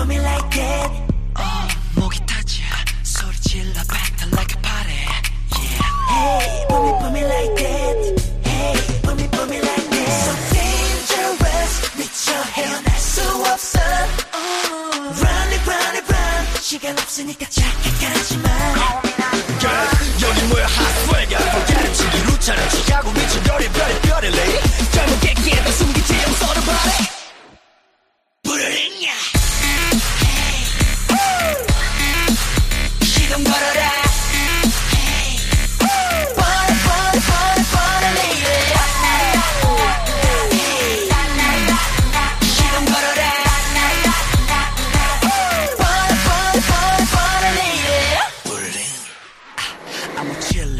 put me, put me like that. 어, 목이 타자 소리 질러 battle like a party yeah Hey, put me, put me like that. Hey, put me, put me like that. So dangerous, 미쳐 헤어날 수 없어. Run it, run it, run. 시간 없으니까 착각하지 마. Girl, 여기 뭐야 hot swagger 가르치기 루차를 취하고 미친 별의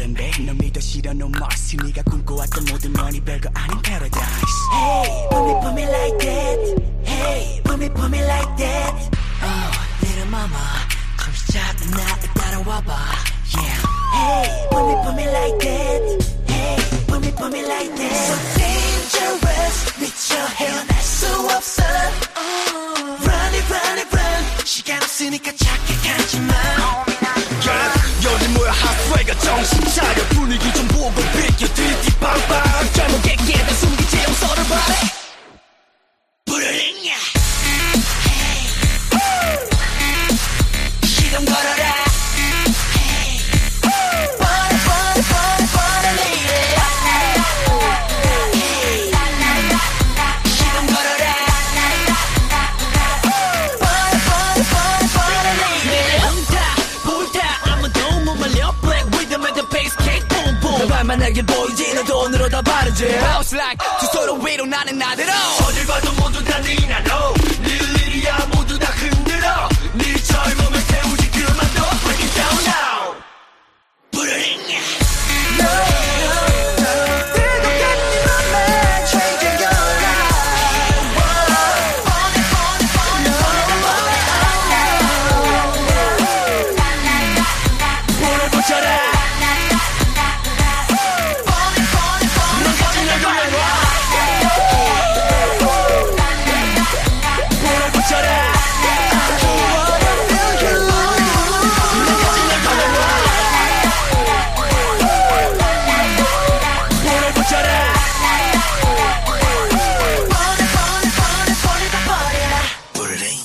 I'm chillin' babe 널 믿어 싫어 no mercy 네가 꿈꿔왔던 모든 면이 별거 아닌 paradise Hey, put me, put me like that. Hey, put me, put me like that. 어, little mama 좀 작은 나를 따라와봐 yeah Hey, put me, put me like that. Hey, put me, put me like that. So dangerous, 미쳐 헤어날 수 없어. Run it, run it, run. 시간 없으니까 착각하지 마. Hot swagger 정신 차려. 분위기 좀 보고 비켜 띠띠빵빵 하지만 내게 보이지? 너도 오늘로 다 바르지. Bounce like 두 손을 위로 나는 나대로. 어딜 봐도 모두 다니 네 나도,